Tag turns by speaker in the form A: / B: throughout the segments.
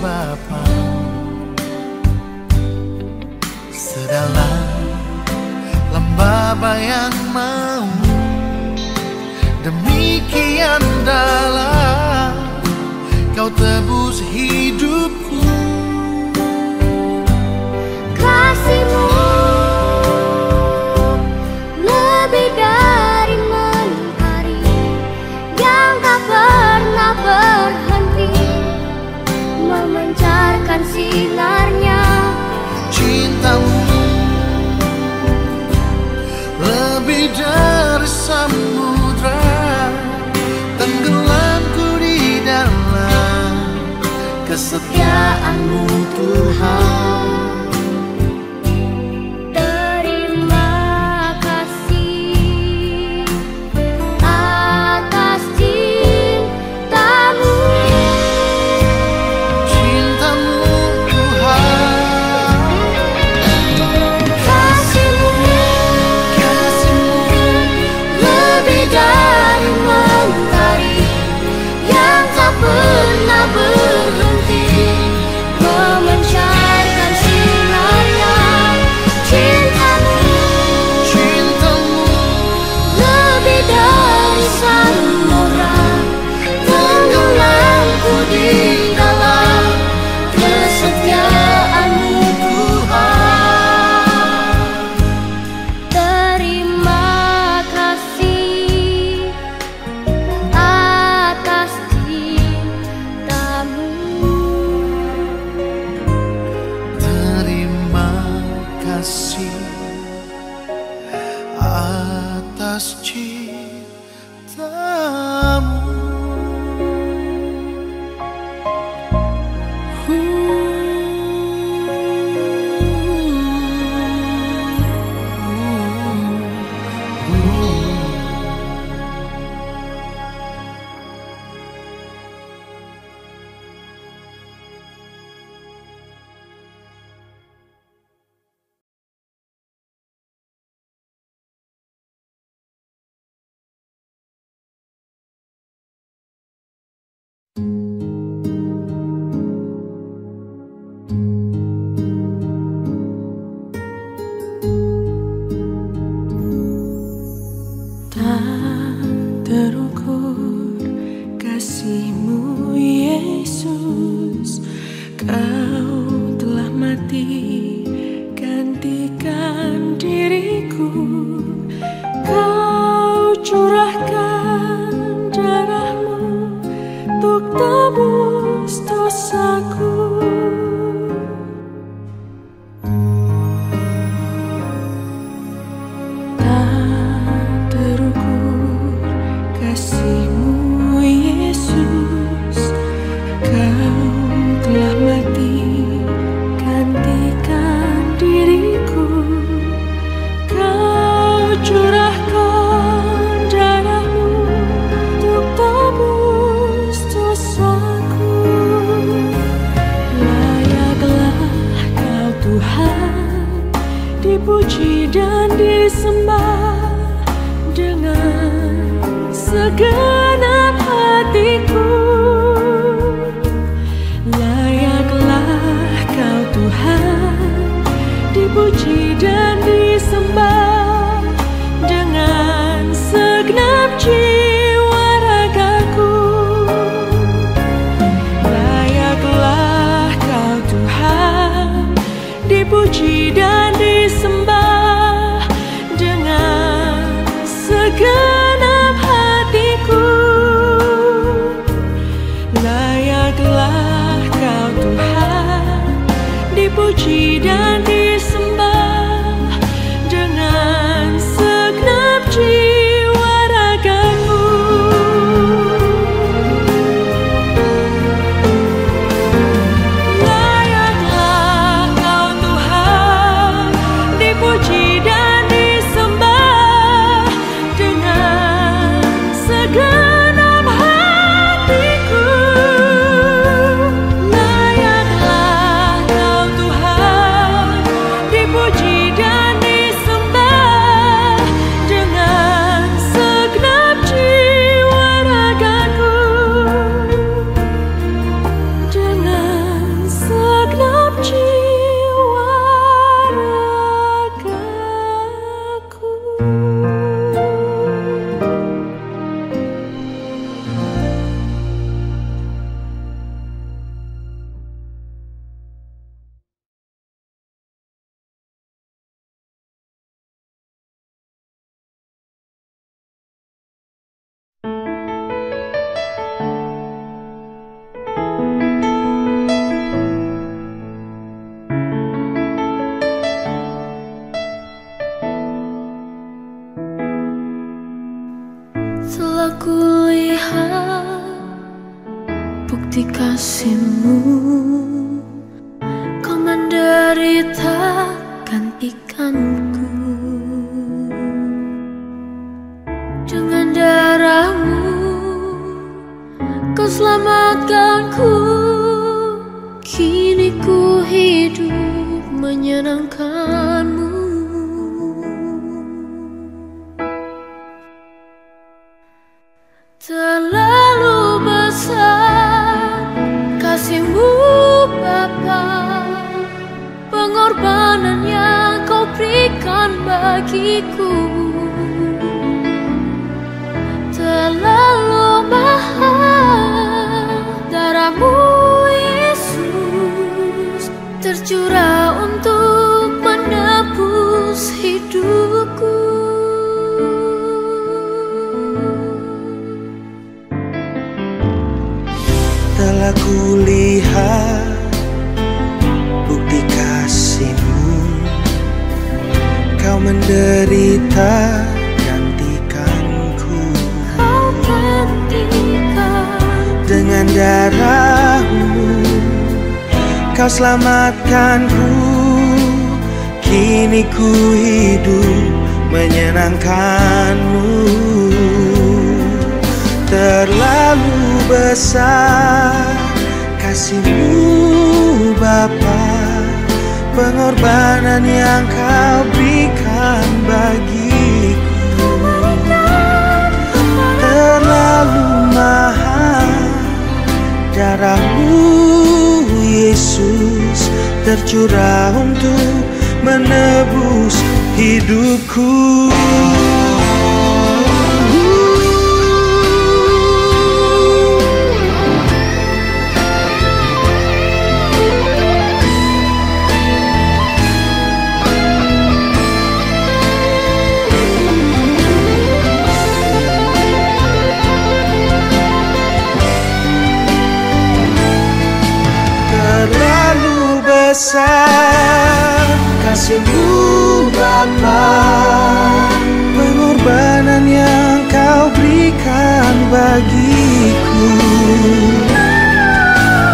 A: Bapa Sedalam lembaba yang mau Demikian dalam kau tebus hidup. 不好。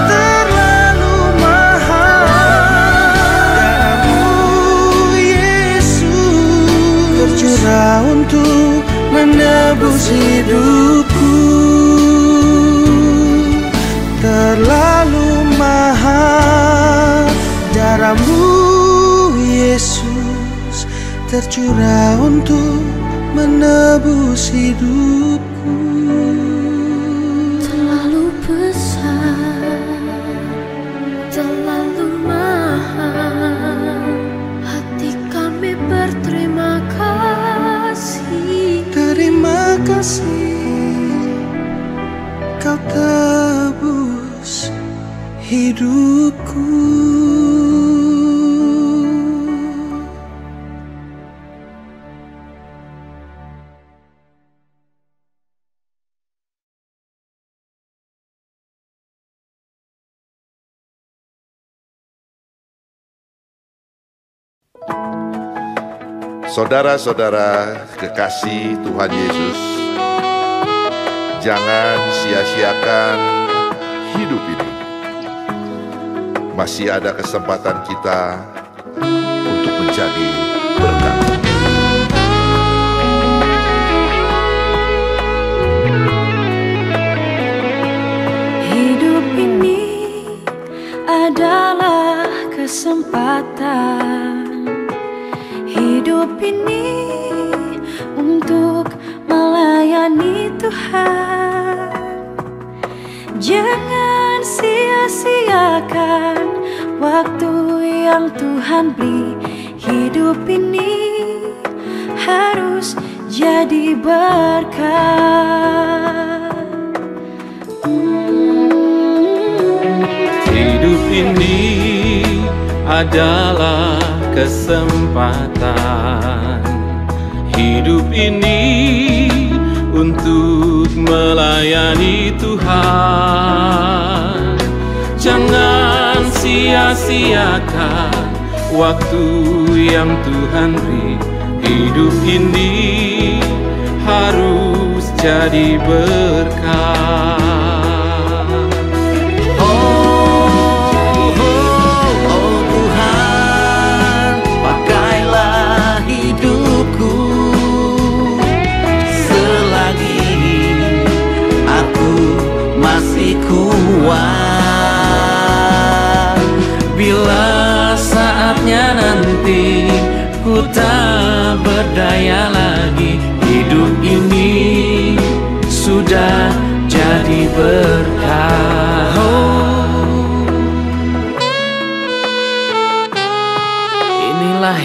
A: Terlalu mahal. Jaramu Yesus tercurah untuk menebus hidupku.
B: Terlalu mahal. Darahmu Yesus Tercurah untuk menebus hidup hidupku
C: Saudara-saudara kekasih Tuhan Yesus, jangan sia-siakan hidup ini. Masih ada kesempatan kita untuk menjadi berkat.
A: Hidup ini adalah kesempatan. Hidup ini untuk melayani Tuhan. Jangan sia-siakan waktu yang Tuhan beri. Hidup ini harus jadi berkat.
D: Hidup ini adalah kesempatan. Hidup ini untuk melayani Tuhan Jangan sia-siakan waktu yang Tuhan beri. Hidup ini harus jadi berkat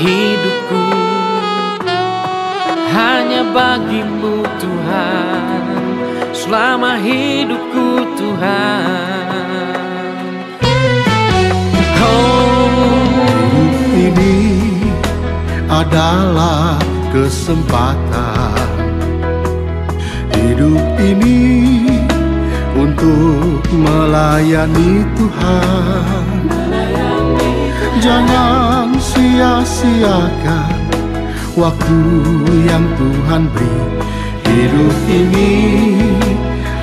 B: hidupku.
D: Hanya bagimu Tuhan. Selama hidupku Tuhan. Oh,
E: ini adalah kesempatan. Hidup ini untuk melayani Tuhan. Jangan sia-siakan waktu yang Tuhan beri. Hidup ini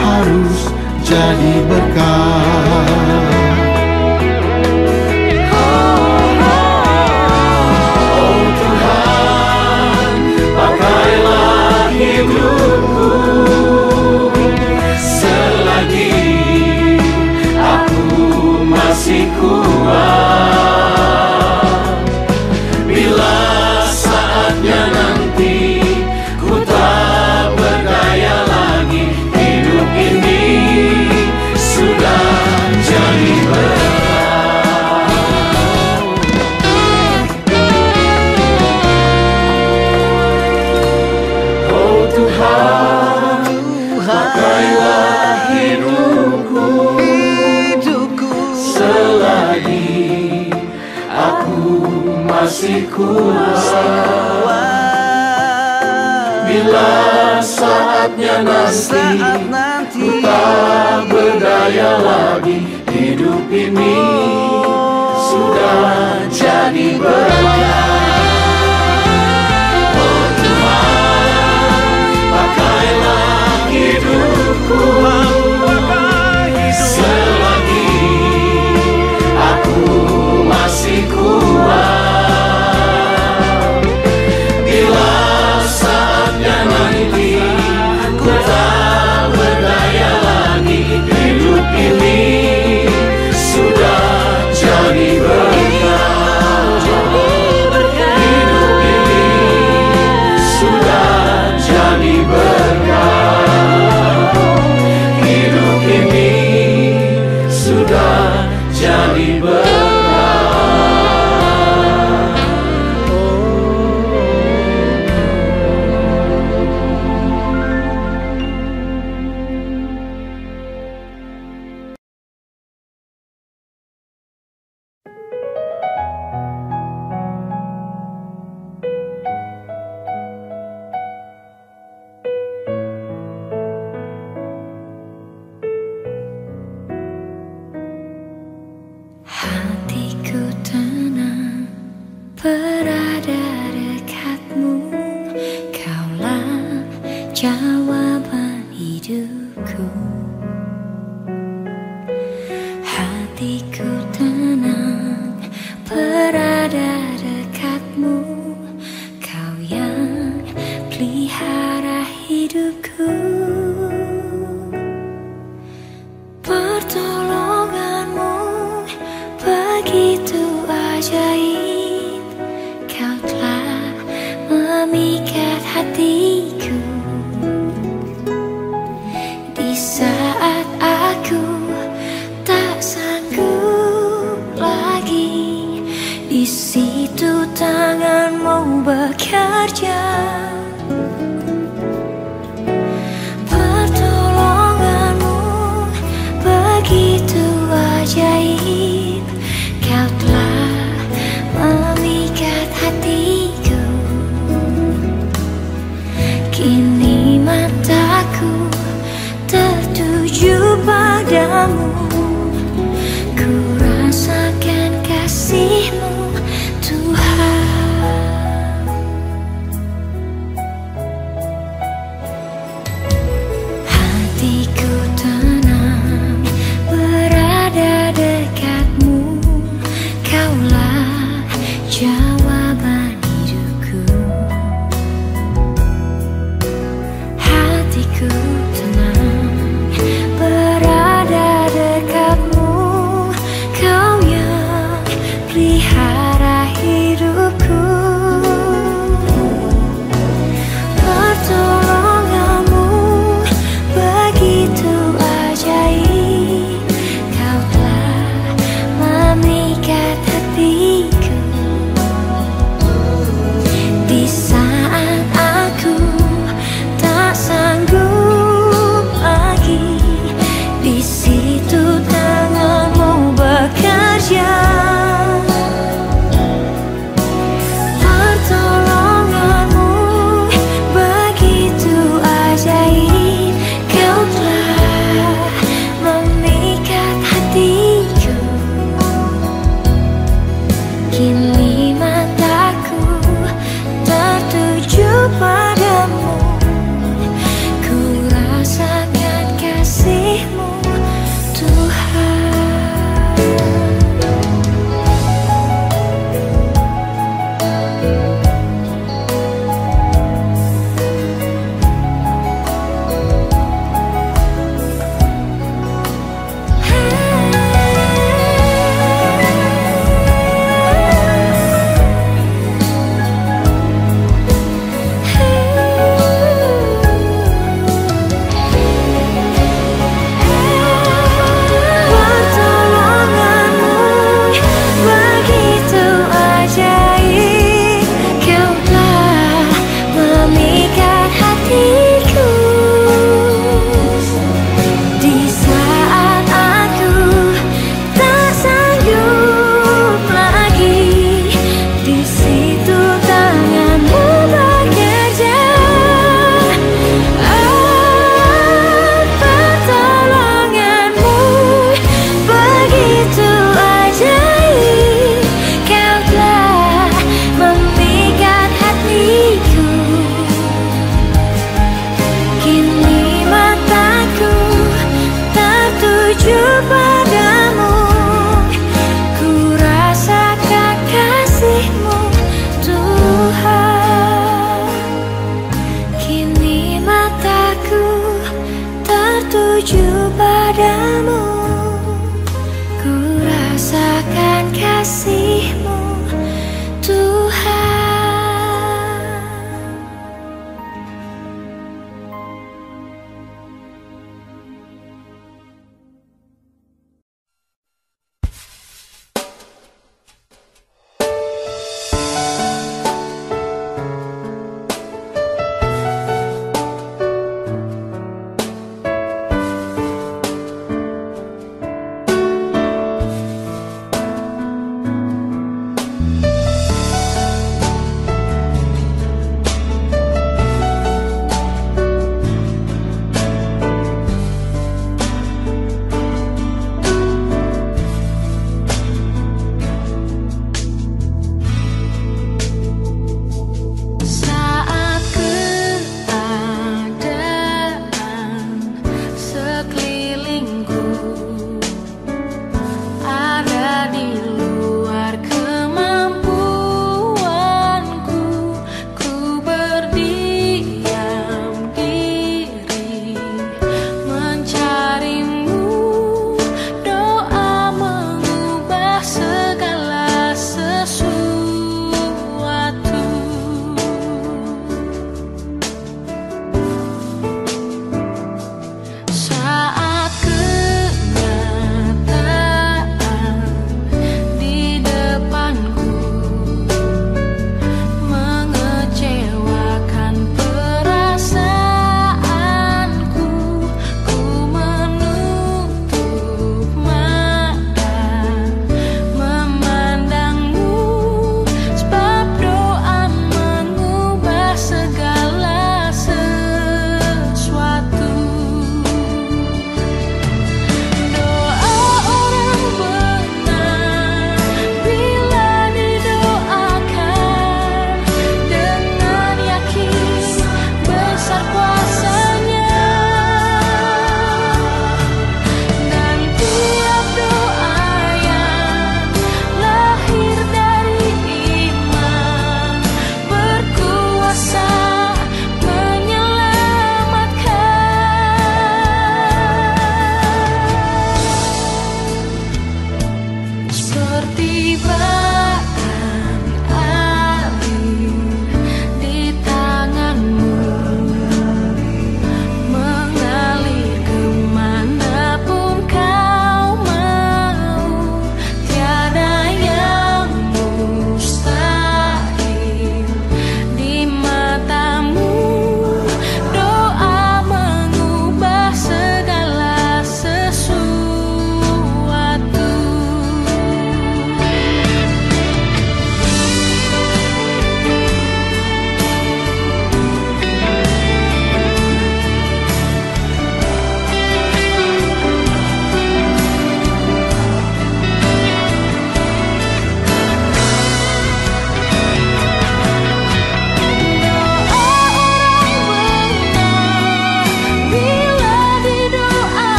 E: harus jadi berkat.
D: selagi aku masih kuat Bila saatnya nanti, ku tak berdaya lagi, hidup ini sudah jadi berkat. Oh Tuhan, pakailah hidupku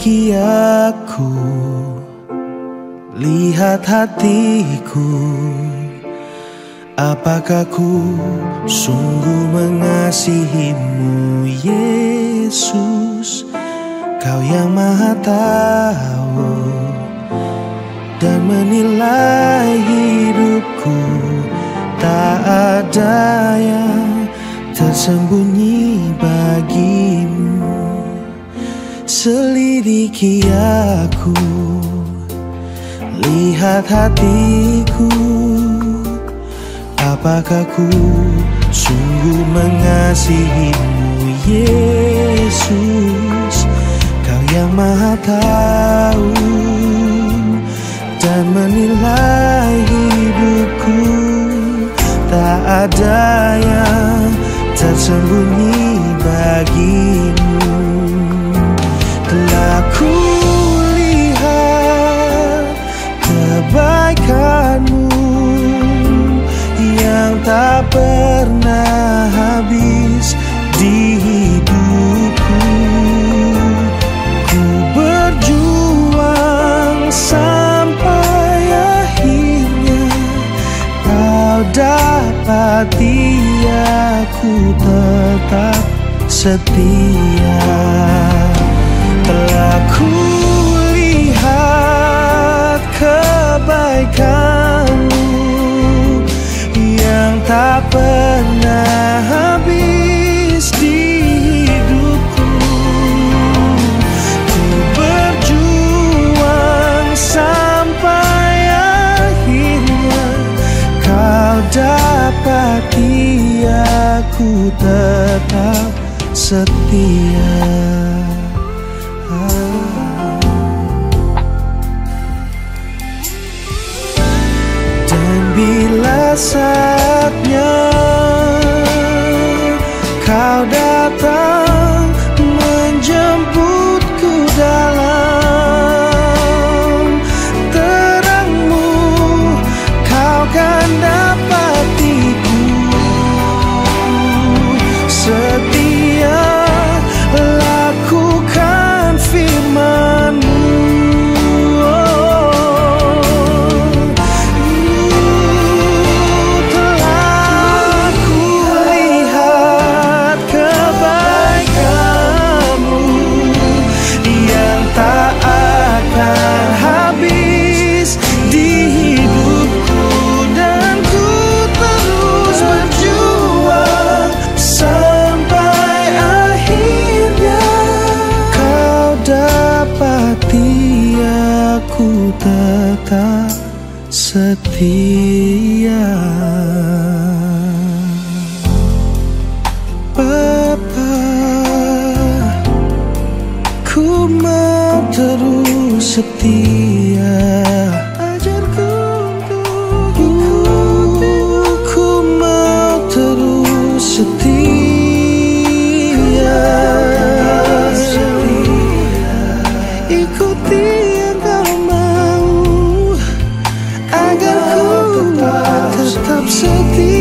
D: miliki aku.
F: Lihat hatiku. Apakah ku sungguh mengasihimu Yesus? Kau yang maha tahu Dan menilai hidupku. Tak ada yang tersembunyi bagimu selidiki aku. Lihat hatiku. Apakah ku sungguh mengasihimu Yesus? Kau yang maha tahu Dan menilai hidupku. Tak ada yang tersembunyi bagimu. Aku lihat kebaikanmu Yang tak pernah habis di hidupku. Ku berjuang sampai akhirnya Kau dapati aku tetap setia. Ku lihat kebaikanmu Yang tak pernah habis di hidupku. Ku berjuang sampai akhirnya Kau dapat aku tetap setia.
E: please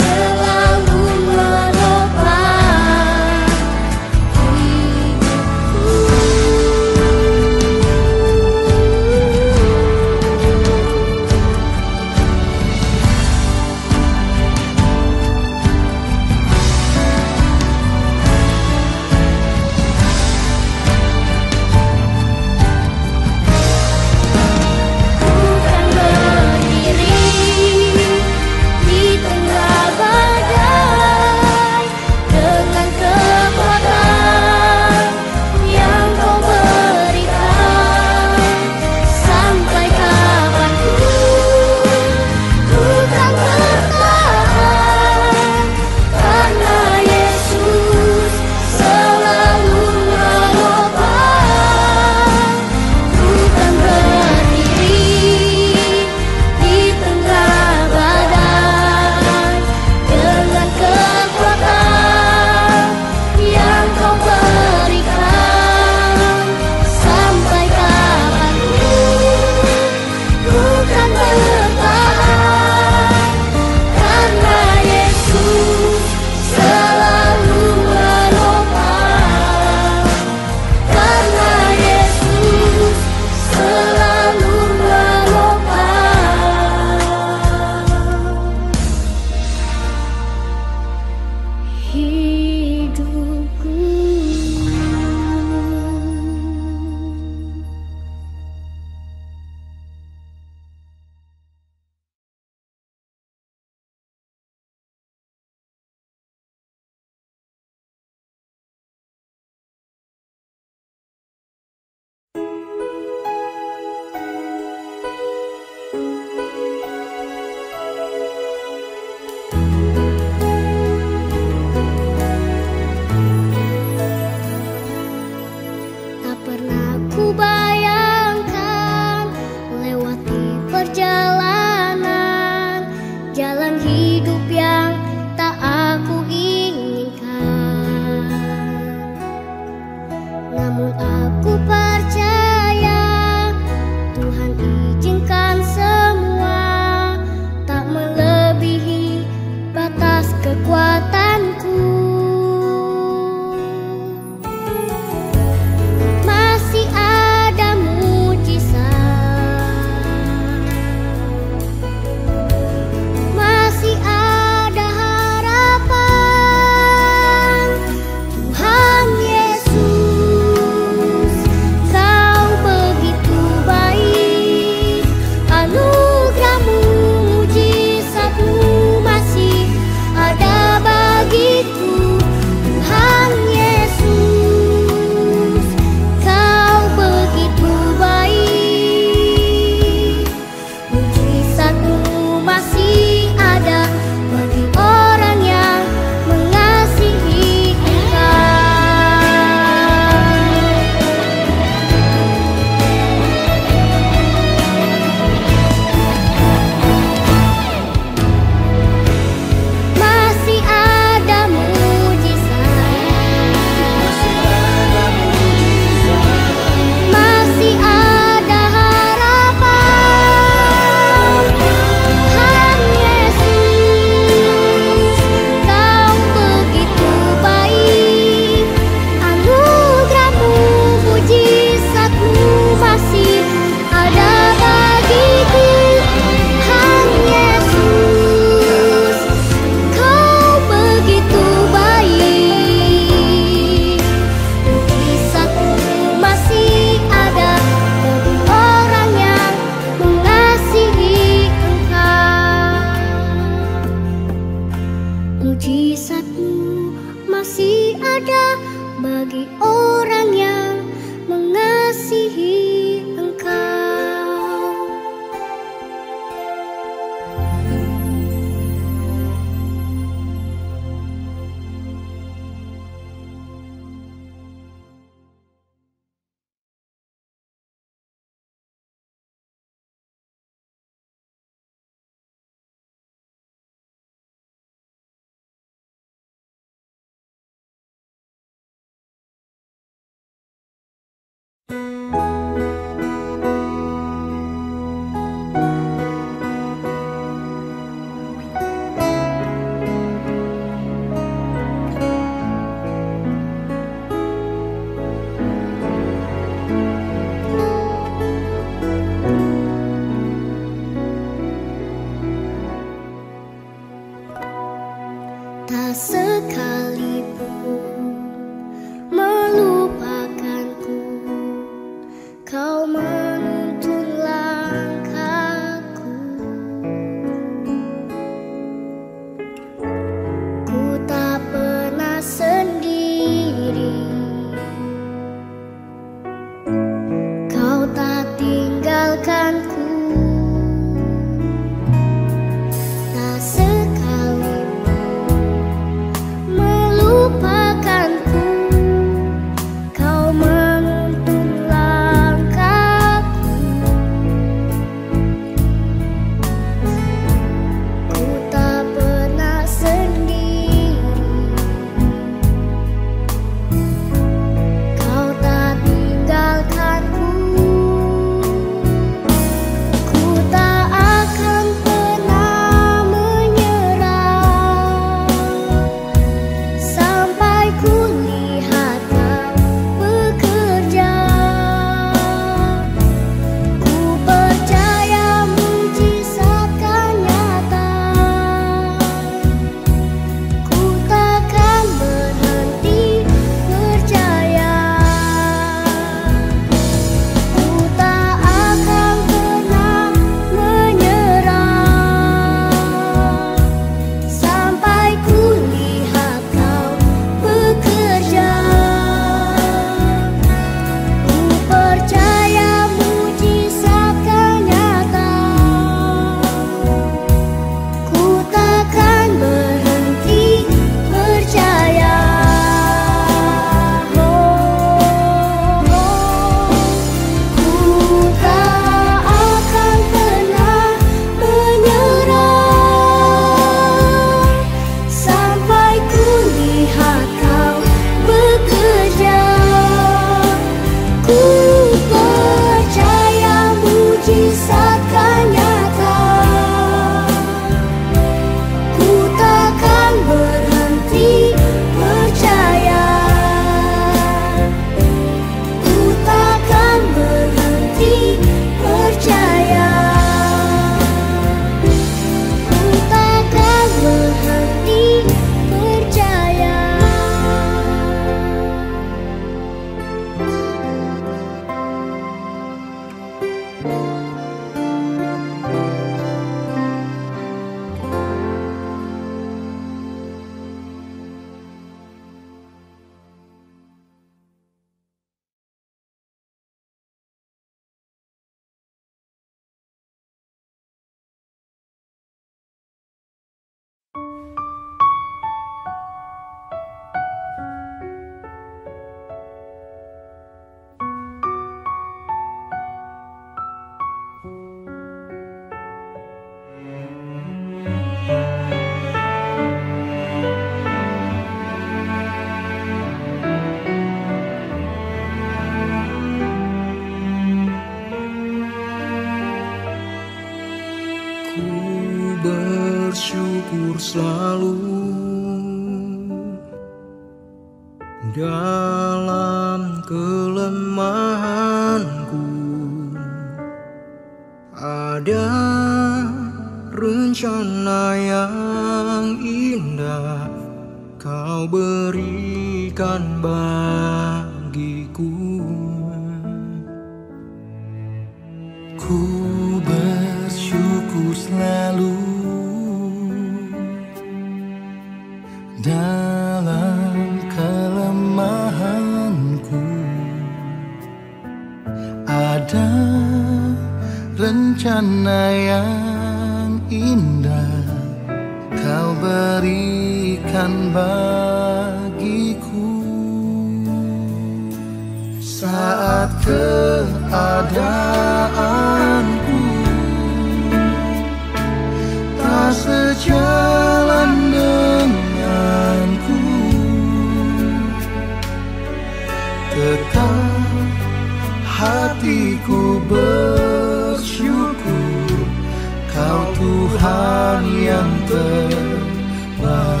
E: Tuhan yang terbaik